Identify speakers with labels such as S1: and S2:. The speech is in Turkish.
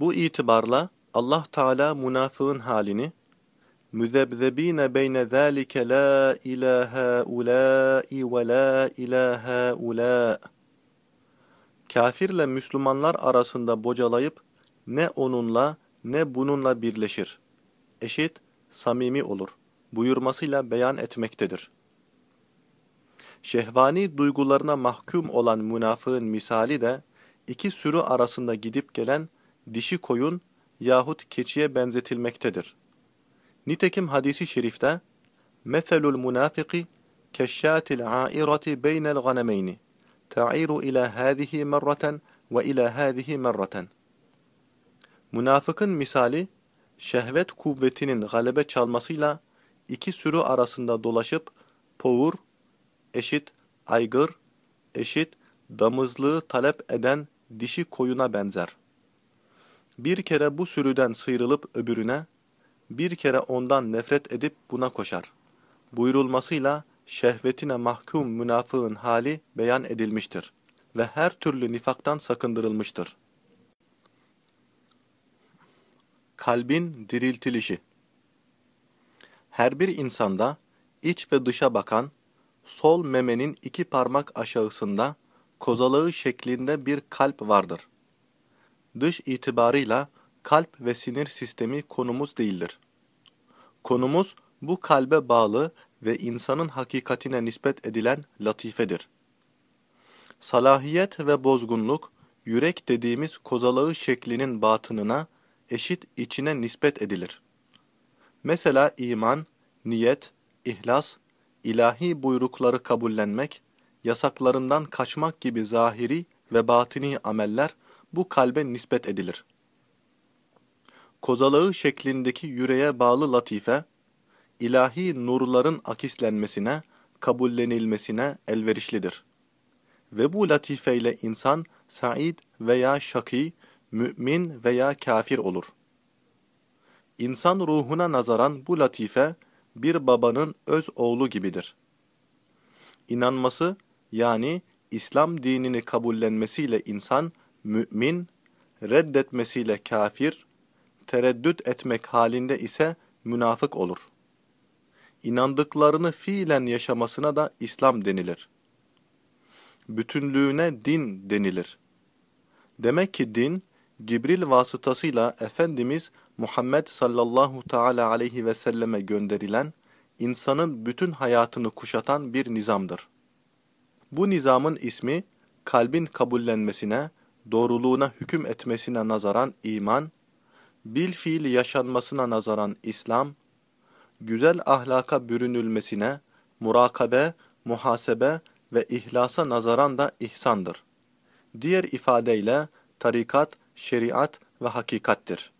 S1: Bu itibarla Allah Teala münafığın halini müzebzebine beyne zâlike la ilahe ulâi ve la ilahe ulâ Kafirle Müslümanlar arasında bocalayıp ne onunla ne bununla birleşir. Eşit, samimi olur. Buyurmasıyla beyan etmektedir. Şehvani duygularına mahkum olan münafığın misali de iki sürü arasında gidip gelen dişi koyun yahut keçiye benzetilmektedir. Nitekim hadisi şerifte Meselul münafiki keşşatil airati beynel ganemeyni ta'iru ila hâzihi merraten ve ila hâzihi merraten Münafıkın misali şehvet kuvvetinin galebe çalmasıyla iki sürü arasında dolaşıp poğur, eşit aygır, eşit damızlığı talep eden dişi koyuna benzer. Bir kere bu sürüden sıyrılıp öbürüne, bir kere ondan nefret edip buna koşar. Buyurulmasıyla şehvetine mahkum münafığın hali beyan edilmiştir ve her türlü nifaktan sakındırılmıştır. Kalbin diriltilişi Her bir insanda iç ve dışa bakan, sol memenin iki parmak aşağısında kozalığı şeklinde bir kalp vardır. Dış itibarıyla kalp ve sinir sistemi konumuz değildir. Konumuz bu kalbe bağlı ve insanın hakikatine nispet edilen latifedir. Salahiyet ve bozgunluk, yürek dediğimiz kozalığı şeklinin batınına, eşit içine nispet edilir. Mesela iman, niyet, ihlas, ilahi buyrukları kabullenmek, yasaklarından kaçmak gibi zahiri ve batini ameller bu kalbe nispet edilir. Kozalığı şeklindeki yüreğe bağlı latife, ilahi nurların akislenmesine, kabullenilmesine elverişlidir. Ve bu latifeyle insan said veya şaki, mümin veya kafir olur. İnsan ruhuna nazaran bu latife bir babanın öz oğlu gibidir. İnanması yani İslam dinini kabullenmesiyle insan mümin, reddetmesiyle kafir, tereddüt etmek halinde ise münafık olur. İnandıklarını fiilen yaşamasına da İslam denilir. Bütünlüğüne din denilir. Demek ki din, Cibril vasıtasıyla Efendimiz Muhammed sallallahu teala aleyhi ve selleme gönderilen, insanın bütün hayatını kuşatan bir nizamdır. Bu nizamın ismi, kalbin kabullenmesine, doğruluğuna hüküm etmesine nazaran iman, bil fiil yaşanmasına nazaran İslam, güzel ahlaka bürünülmesine, murakabe, muhasebe ve ihlasa nazaran da ihsandır. Diğer ifadeyle tarikat, şeriat ve hakikattir.